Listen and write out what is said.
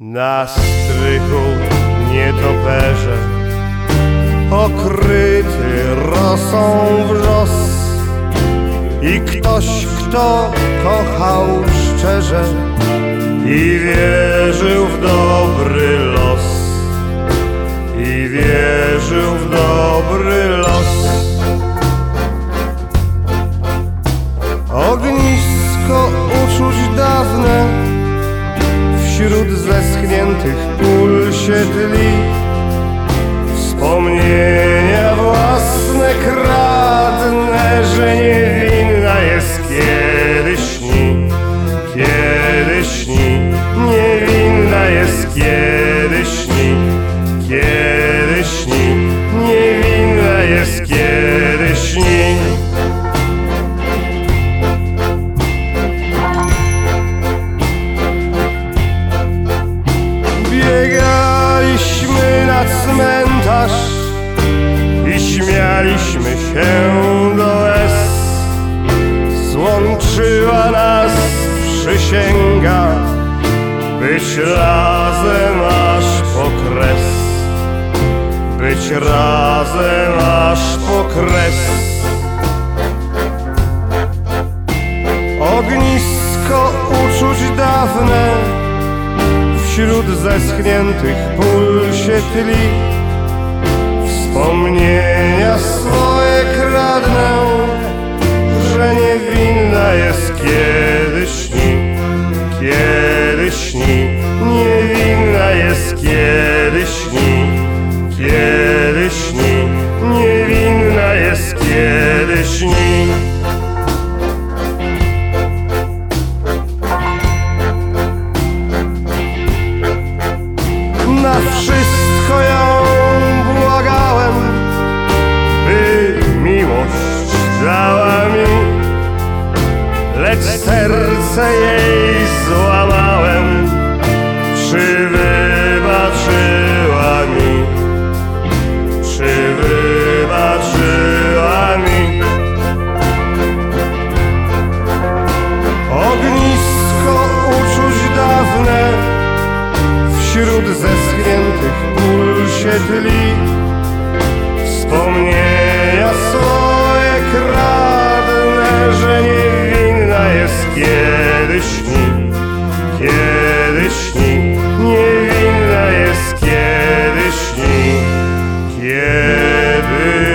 Na strychu nietoperze Okryty rosą wrzos I ktoś, kto kochał szczerze I wierzył w dobry los. I wierzył w dobry Wśród zeschniętych pól się tli Wspomnienia śmialiśmy się do łez. Złączyła nas przysięga, być razem aż po kres. Być razem aż po kres. Ognisko uczuć dawne Wśród zeschniętych pól się tli kiedy śni Kiedy śni Niewinna jest kiedy serce jej złamałem. Czy wybaczyła mi? Czy wybaczyła mi? Ognisko uczuć dawne Wśród zeschniętych pól się tli Wspomnienia kiedyśni, niewinna jest kiedyśni, kiedy.